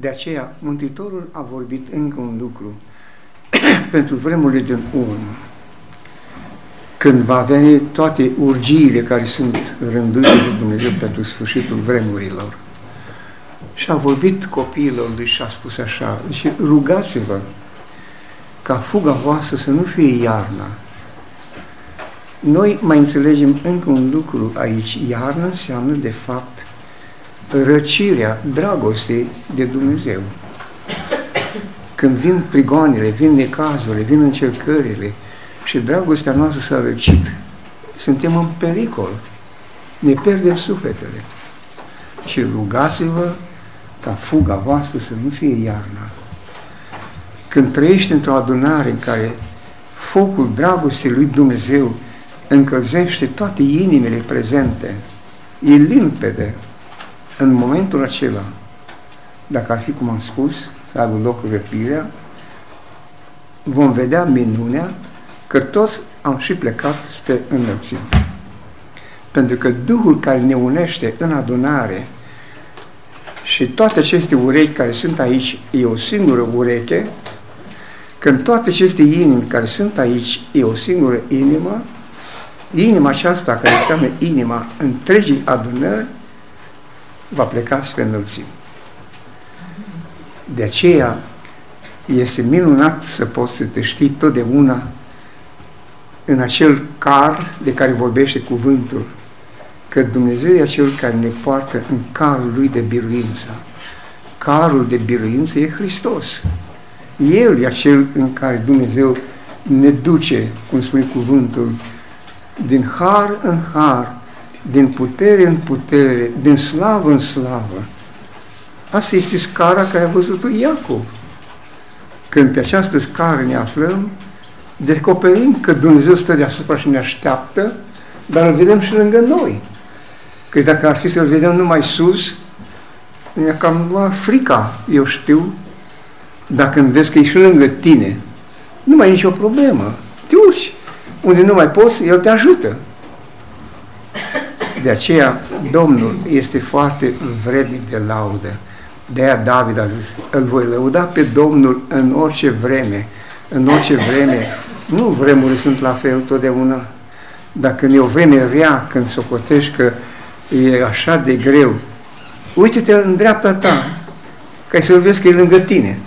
De aceea, Mântuitorul a vorbit încă un lucru pentru vremurile din urmă, când va veni toate urgiile care sunt rânduite de Dumnezeu pentru sfârșitul vremurilor. Și a vorbit copiilor lui și a spus așa, și rugați-vă ca fuga voastră să nu fie iarna. Noi mai înțelegem încă un lucru aici. Iarna înseamnă, de fapt, răcirea dragostei de Dumnezeu. Când vin prigoanele, vin necazurile, vin încercările și dragostea noastră s-a răcit, suntem în pericol. Ne pierdem sufletele. Și rugați-vă ca fuga voastră să nu fie iarna. Când trăiești într-o adunare în care focul dragostei lui Dumnezeu încălzește toate inimile prezente, e limpede în momentul acela, dacă ar fi cum am spus, să aibă loc răpirea, vom vedea minunea că toți am și plecat spre înălțime. Pentru că Duhul care ne unește în adunare și toate aceste urechi care sunt aici, e o singură ureche, când toate aceste inimi care sunt aici, e o singură inimă, inima aceasta care înseamnă inima întregii adunări, va pleca spre înălțime. De aceea este minunat să poți să te știi totdeauna în acel car de care vorbește cuvântul, că Dumnezeu e acel care ne poartă în carul lui de biruință. Carul de biruință e Hristos. El e acel în care Dumnezeu ne duce, cum spune cuvântul, din har în har, din putere în putere, din slavă în slavă. Asta este scara care a văzut-o Iacov. Când pe această scară ne aflăm, descoperim că Dumnezeu stă deasupra și ne așteaptă, dar îl vedem și lângă noi. Că dacă ar fi să-l vedem numai sus, ne cam lua frica, eu știu, dacă îmi vezi că e și lângă tine, nu mai e nicio problemă. Te urci. Unde nu mai poți, El te ajută. De aceea, Domnul este foarte vrednic de laudă. De aia David a zis, îl voi lăuda pe Domnul în orice vreme. În orice vreme. Nu vremurile sunt la fel totdeauna. Dacă e o vreme rea, când socotești că e așa de greu, uite-te în dreapta ta, ca să-L vezi că e lângă tine.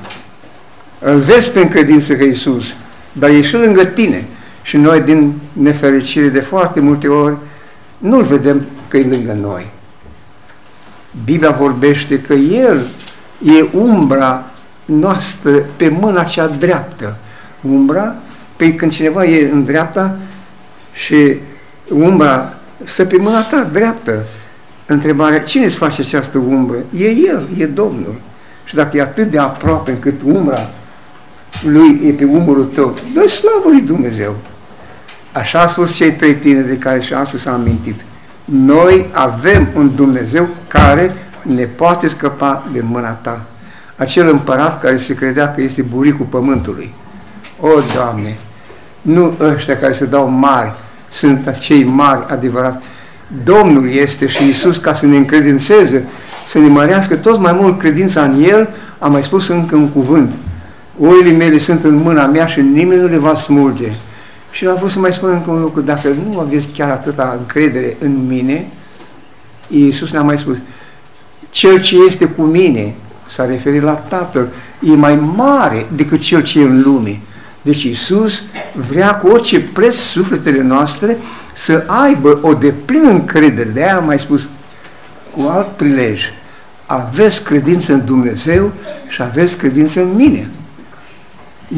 Îl vezi pe încredință că Iisus, dar e și lângă tine. Și noi, din nefericire, de foarte multe ori, nu-L vedem că e lângă noi. Biblia vorbește că El e umbra noastră pe mâna cea dreaptă. Umbra, pe când cineva e în dreapta și umbra să pe mâna ta dreaptă. Întrebarea, cine îți face această umbră? E El, e Domnul. Și dacă e atât de aproape încât umbra lui e pe umărul tău, dă slavă lui Dumnezeu. Așa a spus cei trei tineri de care și astăzi s-a amintit. Noi avem un Dumnezeu care ne poate scăpa de mâna ta. Acel împărat care se credea că este buricul pământului. O, Doamne, nu ăștia care se dau mari sunt acei mari adevărat. Domnul este și Iisus ca să ne încredințeze, să ne mărească tot mai mult credința în El, am mai spus încă un cuvânt. Oile mele sunt în mâna mea și nimeni nu le va smulge. Și a vrut să mai spun încă un lucru, dacă nu aveți chiar atâta încredere în mine, Iisus ne-a mai spus, cel ce este cu mine, s-a referit la Tatăl, e mai mare decât cel ce e în lume. Deci Iisus vrea cu orice preț sufletele noastre să aibă o deplină încredere. De aia am mai spus cu alt prilej. Aveți credință în Dumnezeu și aveți credință în mine.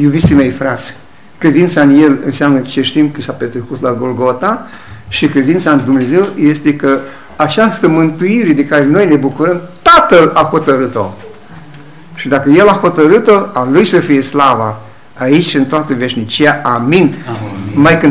Iubiții mei frați, Credința în El înseamnă ce știm că s-a petrecut la Golgota și credința în Dumnezeu este că această mântuire de care noi ne bucurăm, Tatăl a hotărât-o. Și dacă El a hotărât-o, a Lui să fie slava aici în toată veșnicia. Amin. Amin. Mai când